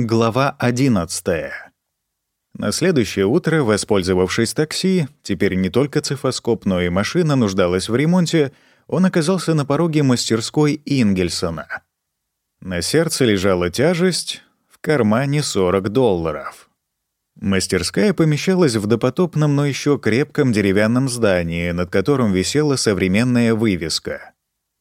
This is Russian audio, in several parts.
Глава 11. На следующее утро, воспользовавшись такси, теперь не только цифоскоп, но и машина нуждалась в ремонте, он оказался на пороге мастерской Ингельсона. На сердце лежала тяжесть, в кармане 40 долларов. Мастерская помещалась в допотопном, но еще крепком деревянном здании, над которым висела современная вывеска.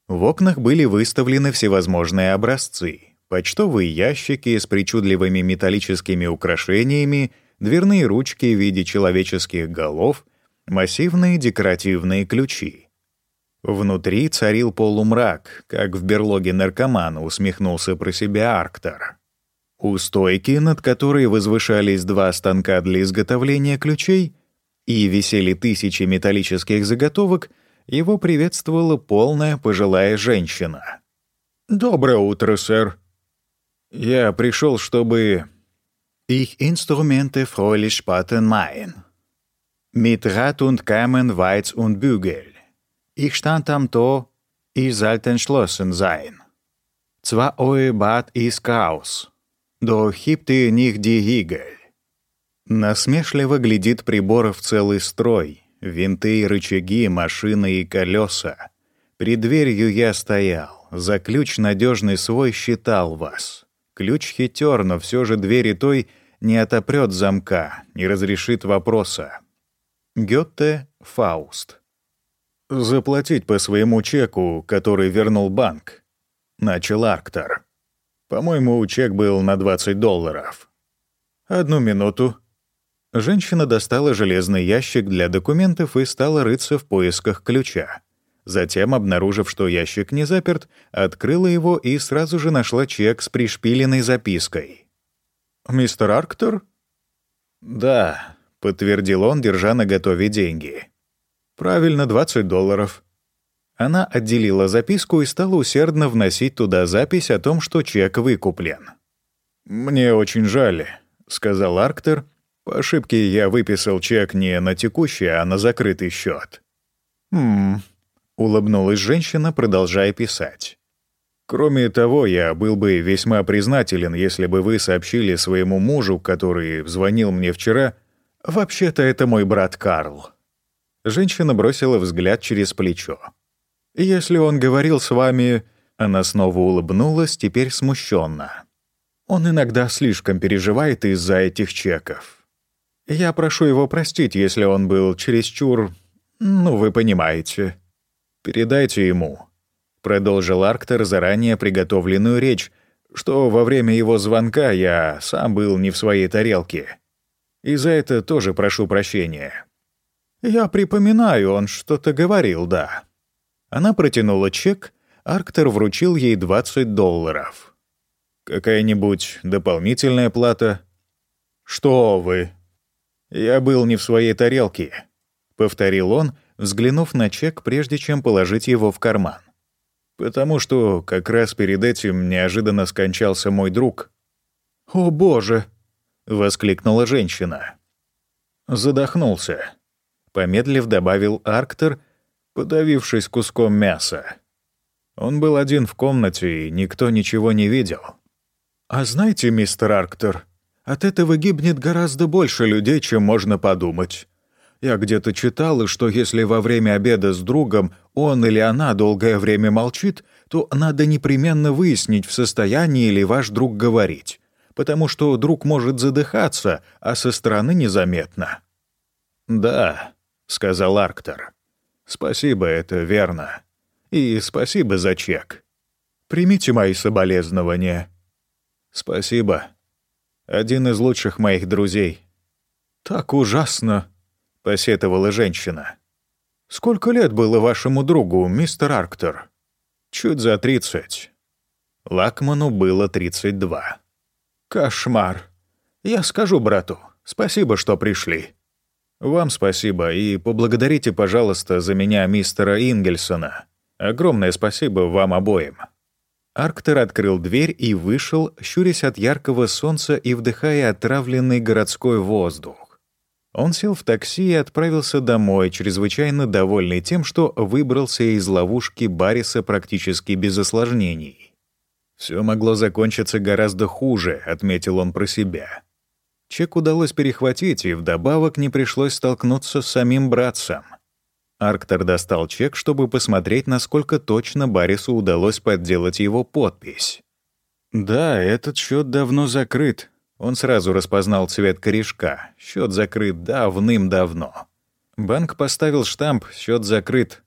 В окнах были выставлены всевозможные образцы — почтовые ящики с причудливыми металлическими украшениями, дверные ручки в виде человеческих голов, массивные декоративные ключи. Внутри царил полумрак, как в берлоге наркомана, усмехнулся про себя Арктор. У стойки, над которой возвышались два станка для изготовления ключей и висели тысячи металлических заготовок, его приветствовала полная пожилая женщина. «Доброе утро, сэр», я пришел, чтобы... Ich Instrumente fröhlich spaten mein. Mit Rad und Kamen, Weiz und Bügel. Ich stand am Tor, ich sollte entschlossen sein. Zwar euer Bad ist Chaos, doch hebt ihr nicht die Higel. Насмешливо глядит приборов целый строй, винты и рычаги, машины и колеса. При дверью я стоял, за ключ надежный свой считал вас. Ключ хитер, но все же двери той не отопрет замка, не разрешит вопроса. Гёте Фауст. «Заплатить по своему чеку, который вернул банк», — начал Арктор. «По-моему, чек был на 20 долларов». «Одну минуту». Женщина достала железный ящик для документов и стала рыться в поисках ключа. Затем, обнаружив, что ящик не заперт, открыла его и сразу же нашла чек с пришпиленной запиской. «Мистер Арктор?» «Да», — подтвердил он, держа на готове деньги. «Правильно, 20 долларов». Она отделила записку и стала усердно вносить туда запись о том, что чек выкуплен. «Мне очень жаль», — сказал Арктер. «По ошибке я выписал чек не на текущий, а на закрытый счет. «Хм, Улыбнулась женщина, продолжая писать. Кроме того, я был бы весьма признателен, если бы вы сообщили своему мужу, который звонил мне вчера, «Вообще-то это мой брат Карл». Женщина бросила взгляд через плечо. «Если он говорил с вами...» Она снова улыбнулась, теперь смущенно. «Он иногда слишком переживает из-за этих чеков. Я прошу его простить, если он был чересчур... Ну, вы понимаете». «Передайте ему», — продолжил Арктер заранее приготовленную речь, что во время его звонка я сам был не в своей тарелке. И за это тоже прошу прощения. «Я припоминаю, он что-то говорил, да». Она протянула чек, Арктер вручил ей 20 долларов. «Какая-нибудь дополнительная плата?» «Что вы?» «Я был не в своей тарелке», — повторил он, — взглянув на чек, прежде чем положить его в карман. «Потому что как раз перед этим неожиданно скончался мой друг». «О, боже!» — воскликнула женщина. Задохнулся. Помедлив добавил Арктер, подавившись куском мяса. Он был один в комнате, и никто ничего не видел. «А знаете, мистер Арктер, от этого гибнет гораздо больше людей, чем можно подумать. Я где-то читала, что если во время обеда с другом он или она долгое время молчит, то надо непременно выяснить, в состоянии ли ваш друг говорить, потому что друг может задыхаться, а со стороны незаметно. «Да», — сказал Арктор. «Спасибо, это верно. И спасибо за чек. Примите мои соболезнования». «Спасибо. Один из лучших моих друзей». «Так ужасно», посетовала женщина. «Сколько лет было вашему другу, мистер Арктер?» «Чуть за тридцать». Лакману было тридцать два. «Кошмар. Я скажу брату. Спасибо, что пришли». «Вам спасибо, и поблагодарите, пожалуйста, за меня мистера Ингельсона. Огромное спасибо вам обоим». Арктер открыл дверь и вышел, щурясь от яркого солнца и вдыхая отравленный городской воздух. Он сел в такси и отправился домой, чрезвычайно довольный тем, что выбрался из ловушки Барриса практически без осложнений. Все могло закончиться гораздо хуже, отметил он про себя. Чек удалось перехватить, и вдобавок не пришлось столкнуться с самим братцем. Арктор достал чек, чтобы посмотреть, насколько точно Барису удалось подделать его подпись. Да, этот счет давно закрыт. Он сразу распознал цвет корешка. Счет закрыт давным-давно. Банк поставил штамп «Счет закрыт».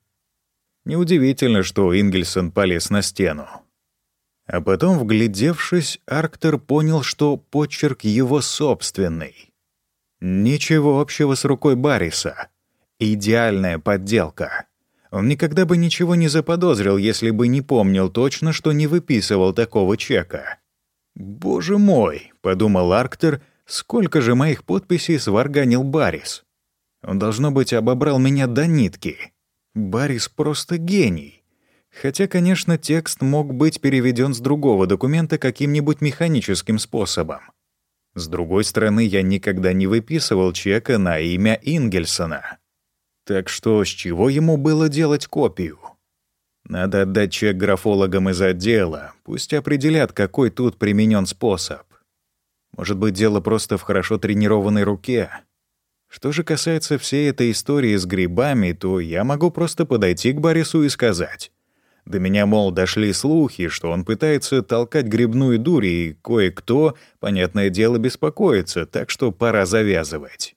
Неудивительно, что Ингельсон полез на стену. А потом, вглядевшись, Арктер понял, что почерк его собственный. Ничего общего с рукой Барриса. Идеальная подделка. Он никогда бы ничего не заподозрил, если бы не помнил точно, что не выписывал такого чека. «Боже мой!» — подумал Арктер, — «сколько же моих подписей сварганил Баррис? Он, должно быть, обобрал меня до нитки. Баррис просто гений». Хотя, конечно, текст мог быть переведен с другого документа каким-нибудь механическим способом. С другой стороны, я никогда не выписывал чека на имя Ингельсона. Так что с чего ему было делать копию? Надо отдать чек графологам из отдела, пусть определят, какой тут применен способ. Может быть, дело просто в хорошо тренированной руке. Что же касается всей этой истории с грибами, то я могу просто подойти к Борису и сказать. До меня, мол, дошли слухи, что он пытается толкать грибную дурь, и кое-кто, понятное дело, беспокоится, так что пора завязывать.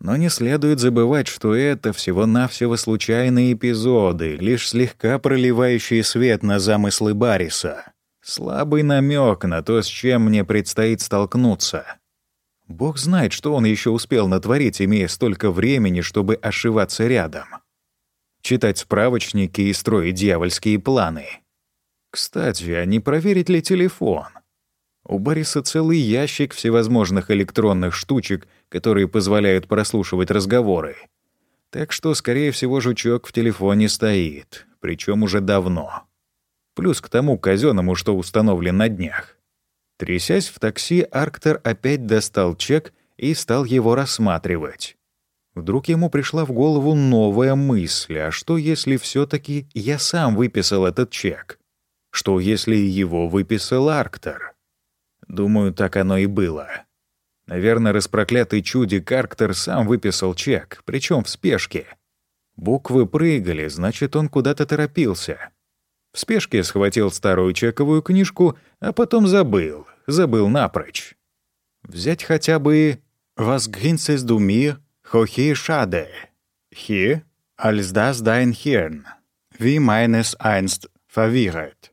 Но не следует забывать, что это всего-навсего случайные эпизоды, лишь слегка проливающие свет на замыслы Барриса. Слабый намек на то, с чем мне предстоит столкнуться. Бог знает, что он еще успел натворить, имея столько времени, чтобы ошиваться рядом читать справочники и строить дьявольские планы. Кстати, а не проверить ли телефон? У Бориса целый ящик всевозможных электронных штучек, которые позволяют прослушивать разговоры. Так что, скорее всего, жучок в телефоне стоит, причем уже давно. Плюс к тому казенному, что установлен на днях. Трясясь в такси, Арктер опять достал чек и стал его рассматривать. Вдруг ему пришла в голову новая мысль, а что если все таки я сам выписал этот чек? Что если его выписал Арктор? Думаю, так оно и было. Наверное, распроклятый чудик Арктор сам выписал чек, причем в спешке. Буквы прыгали, значит, он куда-то торопился. В спешке схватил старую чековую книжку, а потом забыл, забыл напрочь. Взять хотя бы «Was grinses du mir?» Hohi schade. Hier, als das dein Hirn, wie meines einst verwirret.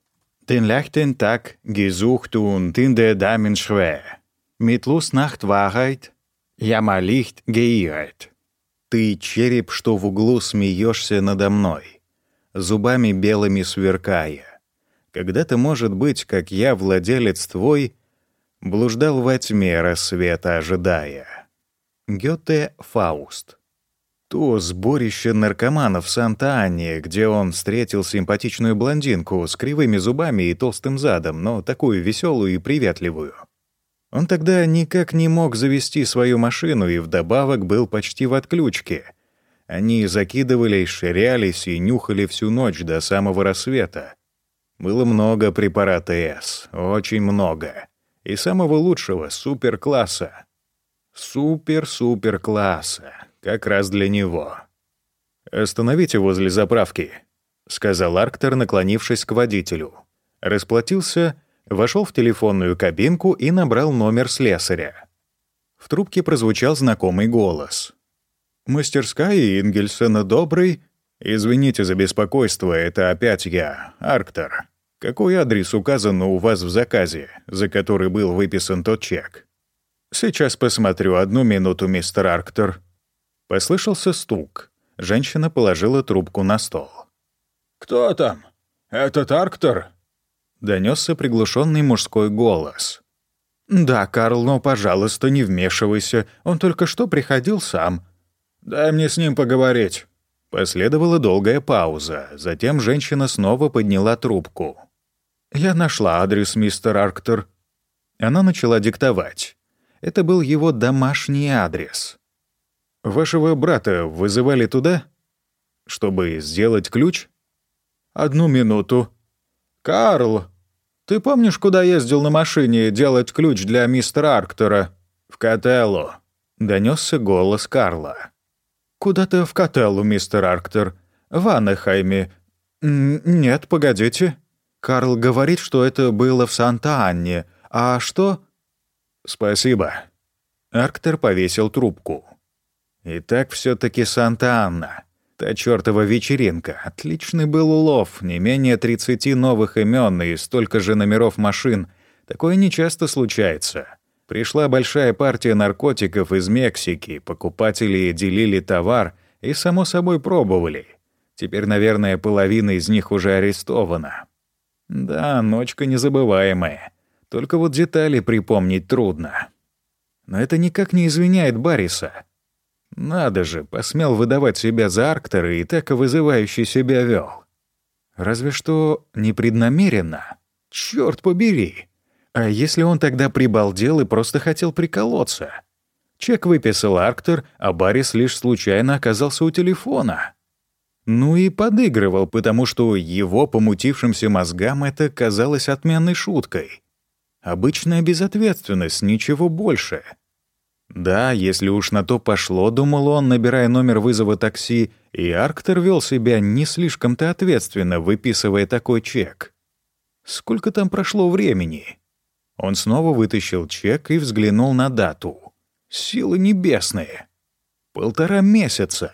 Den lechten Tag gesucht und in der Damen schwer. Mit Lust nach Wahrheit, Ямалихт геирет. Ты череп, что в углу смеешься надо мной, зубами белыми сверкая. Когда-то, может быть, как я, владелец твой, блуждал во тьме рассвета ожидая. Гёте Фауст. То сборище наркоманов в Санта-Анне, где он встретил симпатичную блондинку с кривыми зубами и толстым задом, но такую веселую и приветливую. Он тогда никак не мог завести свою машину и вдобавок был почти в отключке. Они закидывались, ширялись и нюхали всю ночь до самого рассвета. Было много препарата С, очень много. И самого лучшего, суперкласса. Супер-супер класса. Как раз для него. «Остановите возле заправки», — сказал Арктер, наклонившись к водителю. Расплатился, вошел в телефонную кабинку и набрал номер слесаря. В трубке прозвучал знакомый голос. «Мастерская Ингельсона добрый. Извините за беспокойство, это опять я, Арктер. Какой адрес указан у вас в заказе, за который был выписан тот чек?» «Сейчас посмотрю. Одну минуту, мистер Арктер». Послышался стук. Женщина положила трубку на стол. «Кто там? Этот Арктер?» Донесся приглушенный мужской голос. «Да, Карл, но, пожалуйста, не вмешивайся. Он только что приходил сам». «Дай мне с ним поговорить». Последовала долгая пауза. Затем женщина снова подняла трубку. «Я нашла адрес, мистер Арктер». Она начала диктовать. Это был его домашний адрес. «Вашего брата вызывали туда? Чтобы сделать ключ?» «Одну минуту. Карл!» Ты помнишь, куда ездил на машине делать ключ для мистера Арктора?» «В Котеллу», — донесся голос Карла. «Куда-то в Котеллу, мистер Арктор. В Аннехайме. Нет, погодите. Карл говорит, что это было в Санта-Анне. А что?» «Спасибо». Арктор повесил трубку. «Итак, все таки Санта-Анна. Та чертова вечеринка. Отличный был улов. Не менее 30 новых имен и столько же номеров машин. Такое нечасто случается. Пришла большая партия наркотиков из Мексики. Покупатели делили товар и, само собой, пробовали. Теперь, наверное, половина из них уже арестована. Да, ночка незабываемая. Только вот детали припомнить трудно. Но это никак не извиняет Барриса. Надо же, посмел выдавать себя за Арктора и так вызывающе себя вел. Разве что непреднамеренно. Черт побери! А если он тогда прибалдел и просто хотел приколоться? Чек выписал Арктор, а Баррис лишь случайно оказался у телефона. Ну и подыгрывал, потому что его помутившимся мозгам это казалось отменной шуткой. Обычная безответственность, ничего больше — да, если уж на то пошло, думал он, набирая номер вызова такси, и Арктер вел себя не слишком-то ответственно, выписывая такой чек. Сколько там прошло времени? Он снова вытащил чек и взглянул на дату. Силы небесные. Полтора месяца.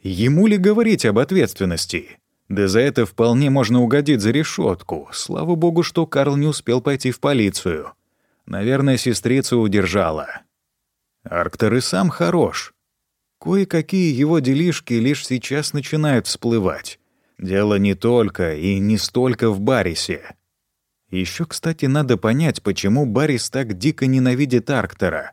Ему ли говорить об ответственности? Да за это вполне можно угодить за решетку. Слава богу, что Карл не успел пойти в полицию. Наверное, сестрица удержала. Арктор и сам хорош. Кое-какие его делишки лишь сейчас начинают всплывать. Дело не только и не столько в Барисе. Еще, кстати, надо понять, почему Барис так дико ненавидит Арктора.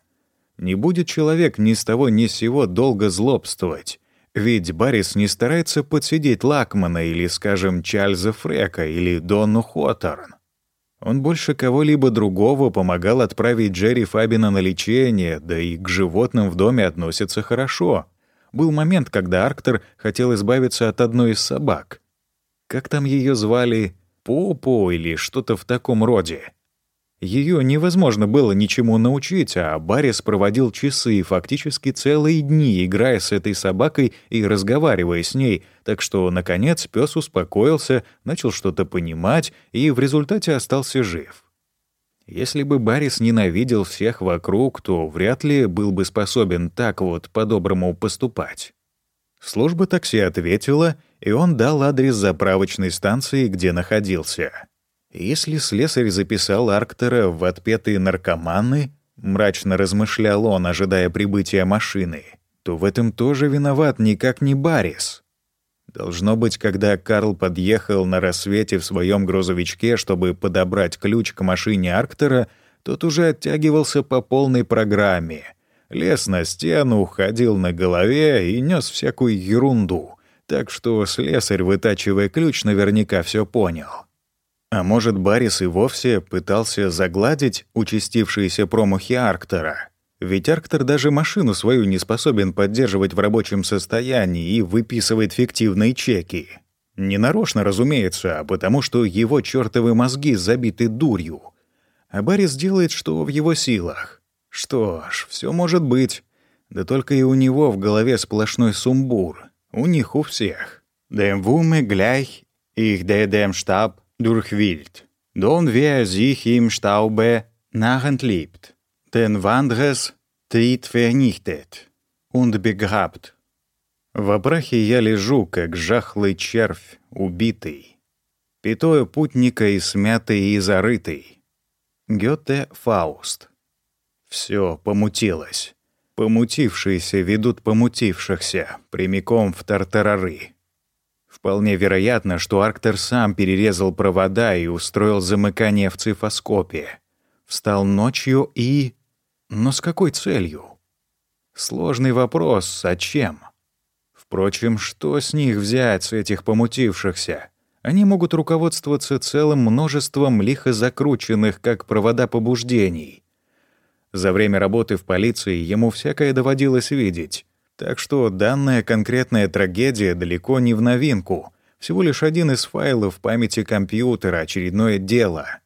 Не будет человек ни с того ни с сего долго злобствовать. Ведь Барис не старается подсидеть Лакмана или, скажем, Чарльза Фрека или Донну Хоторн. Он больше кого-либо другого помогал отправить Джерри Фабина на лечение, да и к животным в доме относится хорошо. Был момент, когда Арктор хотел избавиться от одной из собак. Как там ее звали? Попо или что-то в таком роде. Ее невозможно было ничему научить, а Баррис проводил часы, фактически целые дни, играя с этой собакой и разговаривая с ней, так что, наконец, пес успокоился, начал что-то понимать и в результате остался жив. Если бы Баррис ненавидел всех вокруг, то вряд ли был бы способен так вот по-доброму поступать. Служба такси ответила, и он дал адрес заправочной станции, где находился. Если слесарь записал Арктера в отпетые наркоманы, мрачно размышлял он, ожидая прибытия машины, то в этом тоже виноват никак не Барис. Должно быть, когда Карл подъехал на рассвете в своем грузовичке, чтобы подобрать ключ к машине Арктера, тот уже оттягивался по полной программе. Лез на стену, ходил на голове и нес всякую ерунду. Так что слесарь, вытачивая ключ, наверняка все понял. А может, Баррис и вовсе пытался загладить участившиеся промахи Арктора? Ведь Арктор даже машину свою не способен поддерживать в рабочем состоянии и выписывает фиктивные чеки. Не нарочно, разумеется, а потому что его чертовы мозги забиты дурью. А Баррис делает, что в его силах. Что ж, все может быть. Да только и у него в голове сплошной сумбур. У них у всех. «Dem Wumme gleich, ich der dem Stab durchwühlt, don wer sich im Staube nachentlebt, den Wandres tritt vernichtet und begrabt. В прахе я лежу, как жахлый червь, убитый, пятое путника и смятый и зарытый. Гёте Фауст. Все помутилось. Помутившиеся ведут помутившихся прямиком в тартарары. Вполне вероятно, что Арктер сам перерезал провода и устроил замыкание в цифоскопе. Встал ночью и... Но с какой целью? Сложный вопрос, зачем? Впрочем, что с них взять, с этих помутившихся? Они могут руководствоваться целым множеством лихо закрученных, как провода побуждений. За время работы в полиции ему всякое доводилось видеть. Так что данная конкретная трагедия далеко не в новинку. Всего лишь один из файлов памяти компьютера, очередное дело.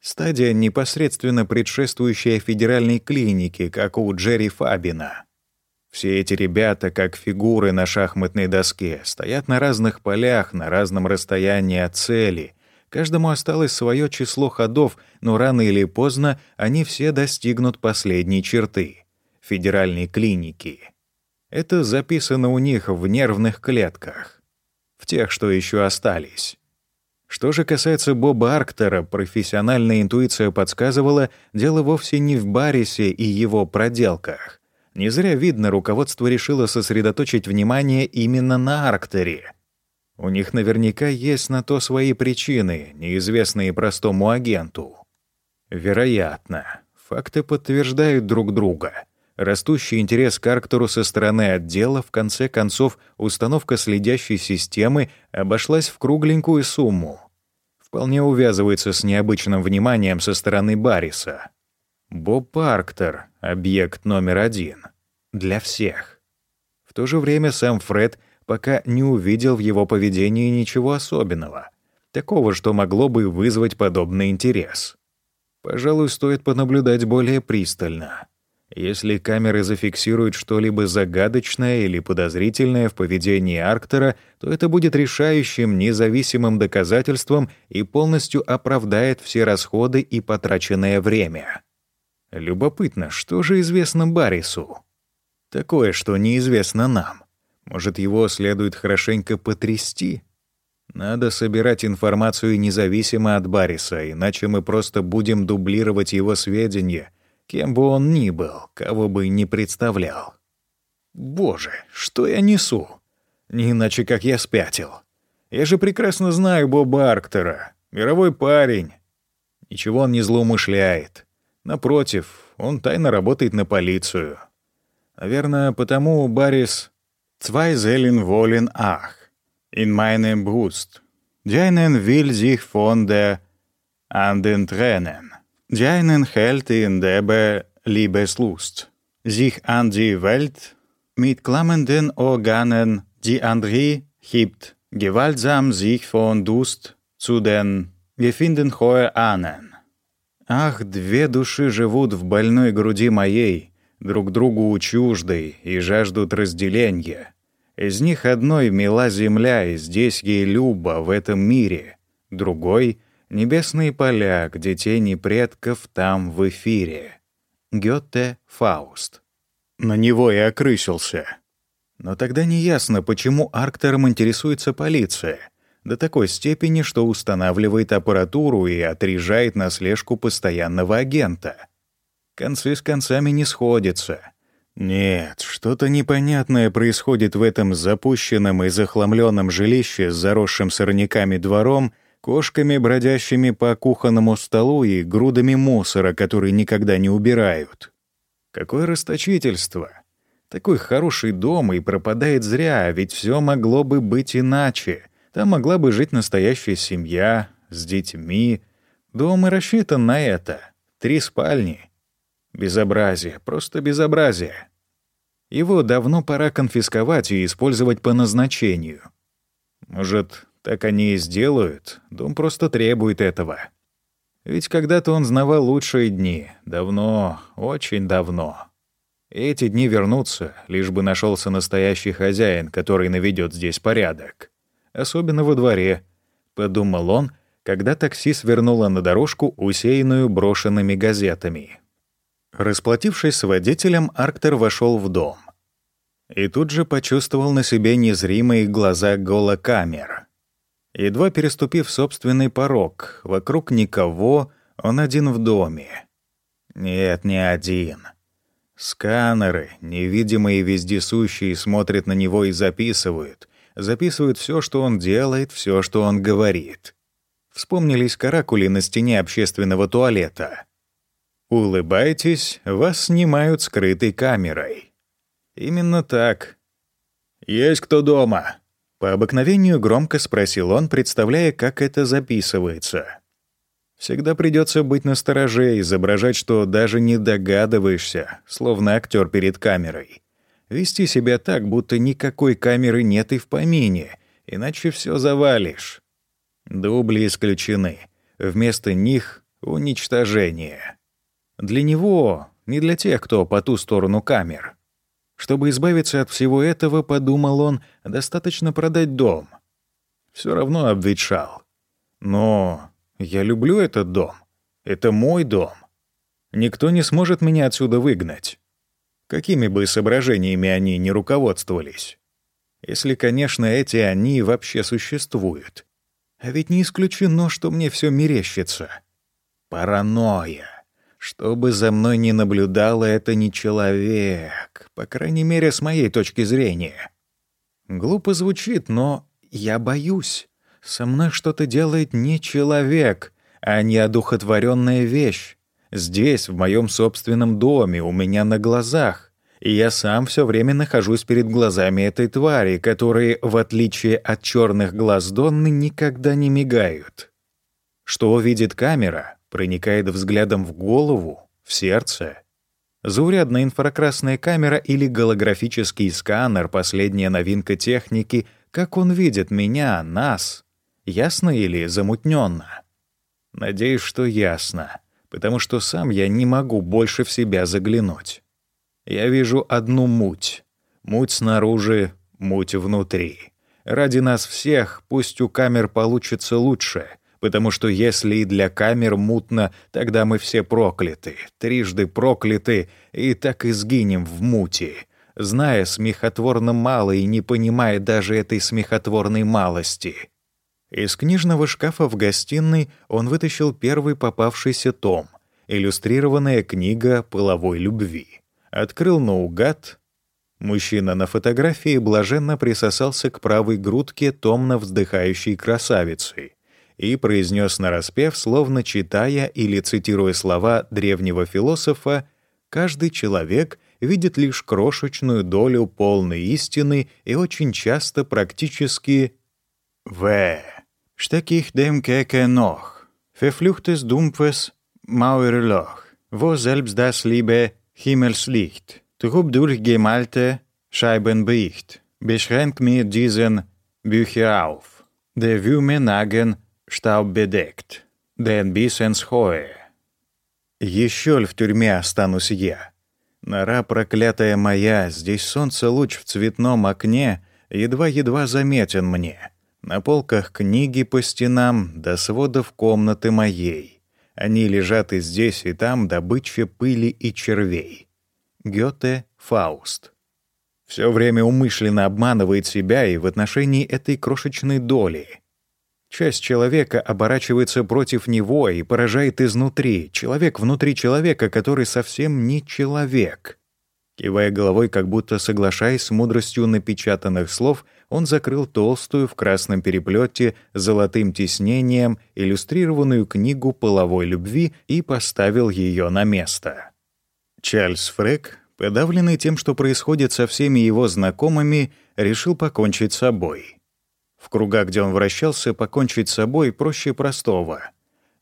Стадия, непосредственно предшествующая федеральной клинике, как у Джерри Фабина. Все эти ребята, как фигуры на шахматной доске, стоят на разных полях, на разном расстоянии от цели. Каждому осталось свое число ходов, но рано или поздно они все достигнут последней черты — федеральной клиники. Это записано у них в нервных клетках, в тех, что еще остались. Что же касается Боба Арктера, профессиональная интуиция подсказывала, дело вовсе не в Барисе и его проделках. Не зря видно, руководство решило сосредоточить внимание именно на Арктере. У них наверняка есть на то свои причины, неизвестные простому агенту. Вероятно. Факты подтверждают друг друга. Растущий интерес к Арктеру со стороны отдела, в конце концов, установка следящей системы обошлась в кругленькую сумму вполне увязывается с необычным вниманием со стороны Барриса. Боб Парктер — объект номер один. Для всех. В то же время сам Фред пока не увидел в его поведении ничего особенного, такого, что могло бы вызвать подобный интерес. Пожалуй, стоит понаблюдать более пристально. Если камеры зафиксируют что-либо загадочное или подозрительное в поведении Арктера, то это будет решающим независимым доказательством и полностью оправдает все расходы и потраченное время. Любопытно, что же известно Баррису? Такое, что неизвестно нам. Может, его следует хорошенько потрясти? Надо собирать информацию независимо от Барриса, иначе мы просто будем дублировать его сведения — кем бы он ни был, кого бы ни представлял. Боже, что я несу? Не иначе, как я спятил. Я же прекрасно знаю Боба Арктера, мировой парень. Ничего он не злоумышляет. Напротив, он тайно работает на полицию. Наверное, потому Барис «Zwei Seelen wollen ach, in meinem Brust. Deinen will sich von der anden trennen». Hält in derbe Liebeslust, sich an die Welt mit klammenden Organen, die andere hebt gewaltsam sich von Dust zu den Gefinden hoher Ahnen. Ах, две души живут в больной груди моей, друг другу чуждой и жаждут разделения. Из них одной мила земля, и здесь ей любо в этом мире, другой Небесные поля, где тени предков там в эфире. Гёте Фауст. На него и окрысился. Но тогда неясно, почему Арктером интересуется полиция. До такой степени, что устанавливает аппаратуру и отрежает на слежку постоянного агента. Концы с концами не сходятся. Нет, что-то непонятное происходит в этом запущенном и захламленном жилище с заросшим сорняками двором — кошками, бродящими по кухонному столу и грудами мусора, который никогда не убирают. Какое расточительство! Такой хороший дом и пропадает зря, ведь все могло бы быть иначе. Там могла бы жить настоящая семья с детьми. Дом и рассчитан на это. Три спальни. Безобразие, просто безобразие. Его давно пора конфисковать и использовать по назначению. Может, так они и сделают. Дом просто требует этого. Ведь когда-то он знавал лучшие дни. Давно, очень давно. Эти дни вернутся, лишь бы нашелся настоящий хозяин, который наведет здесь порядок. Особенно во дворе, — подумал он, когда такси свернуло на дорожку, усеянную брошенными газетами. Расплатившись с водителем, Арктер вошел в дом. И тут же почувствовал на себе незримые глаза голокамер. Едва переступив собственный порог, вокруг никого, он один в доме. Нет, не один. Сканеры, невидимые вездесущие, смотрят на него и записывают. Записывают все, что он делает, все, что он говорит. Вспомнились каракули на стене общественного туалета. Улыбайтесь, вас снимают скрытой камерой. Именно так. «Есть кто дома?» По обыкновению громко спросил он, представляя, как это записывается. Всегда придется быть настороже, изображать, что даже не догадываешься, словно актер перед камерой. Вести себя так, будто никакой камеры нет и в помине, иначе все завалишь. Дубли исключены. Вместо них уничтожение. Для него, не для тех, кто по ту сторону камер. Чтобы избавиться от всего этого, подумал он, достаточно продать дом. Все равно обветшал. Но я люблю этот дом. Это мой дом. Никто не сможет меня отсюда выгнать. Какими бы соображениями они ни руководствовались. Если, конечно, эти «они» вообще существуют. А ведь не исключено, что мне все мерещится. Паранойя. Что бы за мной ни наблюдало, это не человек, по крайней мере, с моей точки зрения. Глупо звучит, но я боюсь. Со мной что-то делает не человек, а не одухотворенная вещь. Здесь, в моем собственном доме, у меня на глазах. И я сам все время нахожусь перед глазами этой твари, которые, в отличие от черных глаз Донны, никогда не мигают. Что видит камера, проникает взглядом в голову, в сердце. Заурядная инфракрасная камера или голографический сканер — последняя новинка техники, как он видит меня, нас. Ясно или замутненно? Надеюсь, что ясно, потому что сам я не могу больше в себя заглянуть. Я вижу одну муть. Муть снаружи, муть внутри. Ради нас всех пусть у камер получится лучше — потому что если и для камер мутно, тогда мы все прокляты, трижды прокляты, и так и сгинем в мути, зная смехотворно мало и не понимая даже этой смехотворной малости. Из книжного шкафа в гостиной он вытащил первый попавшийся том, иллюстрированная книга половой любви. Открыл наугад. Мужчина на фотографии блаженно присосался к правой грудке томно вздыхающей красавицы и произнес нараспев, словно читая или цитируя слова древнего философа, «Каждый человек видит лишь крошечную долю полной истины и очень часто практически «В. Штеких dem keke noch, verfluchtes dumpfes Mauerloch, wo selbst das liebe Himmelslicht, trub durchgemalte Scheibenbricht, beschränkt mir diesen Bücher auf. Der Würme nagen Штаб бедект. Дэн Бисенс Хоэ. Еще ль в тюрьме останусь я? Нора проклятая моя, здесь солнце луч в цветном окне, едва-едва заметен мне. На полках книги по стенам, до сводов комнаты моей. Они лежат и здесь, и там, добыча пыли и червей. Гёте Фауст. Все время умышленно обманывает себя и в отношении этой крошечной доли — Часть человека оборачивается против него и поражает изнутри. Человек внутри человека, который совсем не человек. Кивая головой, как будто соглашаясь с мудростью напечатанных слов, он закрыл толстую в красном переплете золотым тиснением иллюстрированную книгу половой любви и поставил ее на место. Чарльз Фрек, подавленный тем, что происходит со всеми его знакомыми, решил покончить с собой. В кругах, где он вращался, покончить с собой проще простого.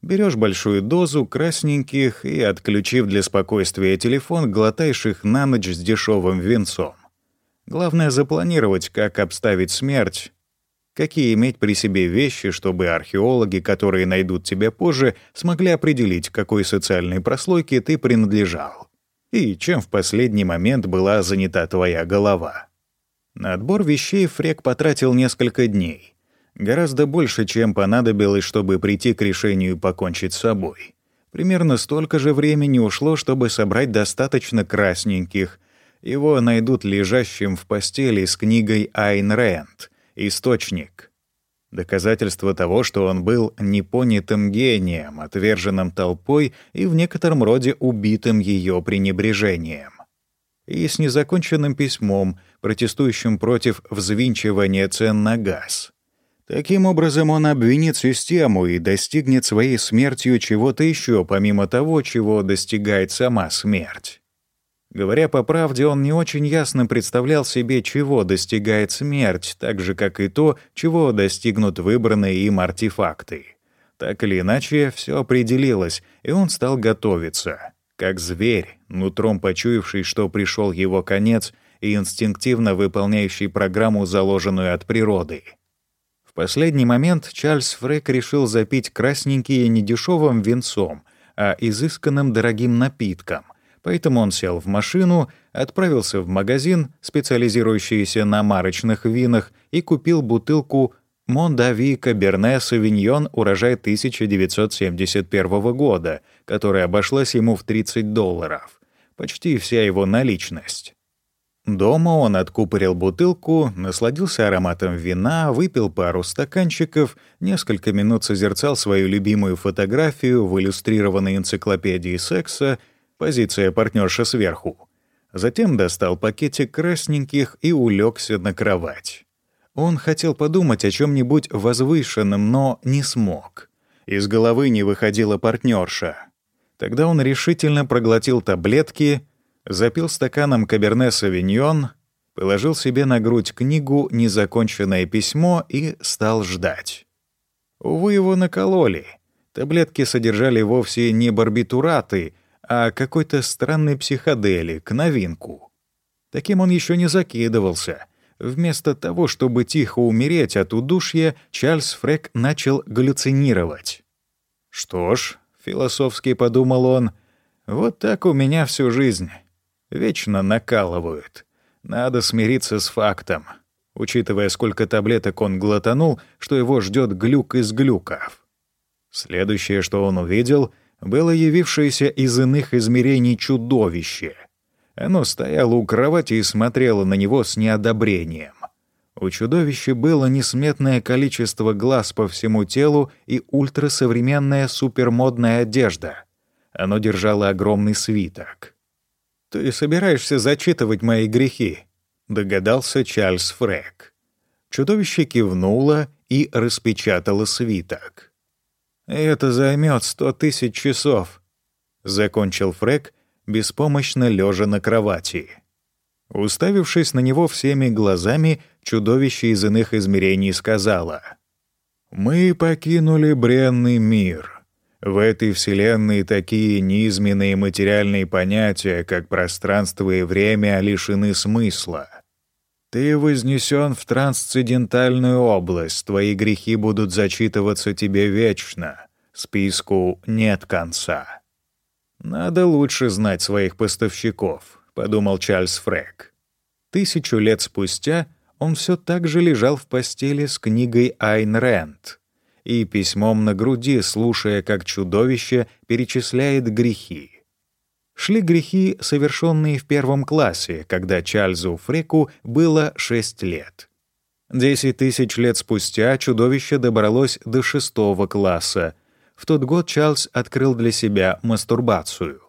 Берешь большую дозу красненьких и, отключив для спокойствия телефон, глотаешь их на ночь с дешевым венцом. Главное — запланировать, как обставить смерть, какие иметь при себе вещи, чтобы археологи, которые найдут тебя позже, смогли определить, какой социальной прослойке ты принадлежал, и чем в последний момент была занята твоя голова. На отбор вещей Фрек потратил несколько дней. Гораздо больше, чем понадобилось, чтобы прийти к решению покончить с собой. Примерно столько же времени ушло, чтобы собрать достаточно красненьких. Его найдут лежащим в постели с книгой Айн Рэнд «Источник». Доказательство того, что он был непонятым гением, отверженным толпой и в некотором роде убитым ее пренебрежением и с незаконченным письмом, протестующим против взвинчивания цен на газ. Таким образом, он обвинит систему и достигнет своей смертью чего-то еще, помимо того, чего достигает сама смерть. Говоря по правде, он не очень ясно представлял себе, чего достигает смерть, так же, как и то, чего достигнут выбранные им артефакты. Так или иначе, все определилось, и он стал готовиться как зверь, нутром почуявший, что пришел его конец, и инстинктивно выполняющий программу, заложенную от природы. В последний момент Чарльз Фрек решил запить красненькие недешевым венцом, а изысканным дорогим напитком, поэтому он сел в машину, отправился в магазин, специализирующийся на марочных винах, и купил бутылку Мондави Каберне Савиньон урожай 1971 года, которая обошлась ему в 30 долларов. Почти вся его наличность. Дома он откупорил бутылку, насладился ароматом вина, выпил пару стаканчиков, несколько минут созерцал свою любимую фотографию в иллюстрированной энциклопедии секса «Позиция партнерша сверху». Затем достал пакетик красненьких и улегся на кровать. Он хотел подумать о чем нибудь возвышенном, но не смог. Из головы не выходила партнерша. Тогда он решительно проглотил таблетки, запил стаканом каберне савиньон, положил себе на грудь книгу «Незаконченное письмо» и стал ждать. Увы, его накололи. Таблетки содержали вовсе не барбитураты, а какой-то странный психоделик, новинку. Таким он еще не закидывался — Вместо того, чтобы тихо умереть от удушья, Чарльз Фрек начал галлюцинировать. «Что ж», — философски подумал он, — «вот так у меня всю жизнь. Вечно накалывают. Надо смириться с фактом, учитывая, сколько таблеток он глотанул, что его ждет глюк из глюков». Следующее, что он увидел, было явившееся из иных измерений чудовище — оно стояло у кровати и смотрело на него с неодобрением. У чудовища было несметное количество глаз по всему телу и ультрасовременная супермодная одежда. Оно держало огромный свиток. «Ты собираешься зачитывать мои грехи?» — догадался Чарльз Фрэк. Чудовище кивнуло и распечатало свиток. «Это займет сто тысяч часов», — закончил Фрэк беспомощно лежа на кровати. Уставившись на него всеми глазами, чудовище из иных измерений сказала. «Мы покинули бренный мир. В этой вселенной такие низменные материальные понятия, как пространство и время, лишены смысла. Ты вознесен в трансцендентальную область, твои грехи будут зачитываться тебе вечно. Списку нет конца». «Надо лучше знать своих поставщиков», — подумал Чарльз Фрэк. Тысячу лет спустя он все так же лежал в постели с книгой Айн Рэнд и письмом на груди, слушая, как чудовище перечисляет грехи. Шли грехи, совершенные в первом классе, когда Чарльзу Фреку было шесть лет. Десять тысяч лет спустя чудовище добралось до шестого класса — в тот год Чарльз открыл для себя мастурбацию.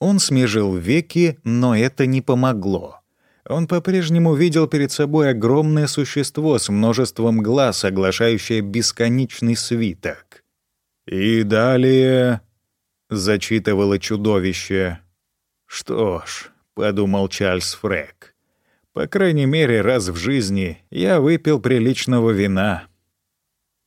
Он смежил веки, но это не помогло. Он по-прежнему видел перед собой огромное существо с множеством глаз, оглашающее бесконечный свиток. «И далее...» — зачитывало чудовище. «Что ж», — подумал Чарльз Фрэк, — «по крайней мере, раз в жизни я выпил приличного вина».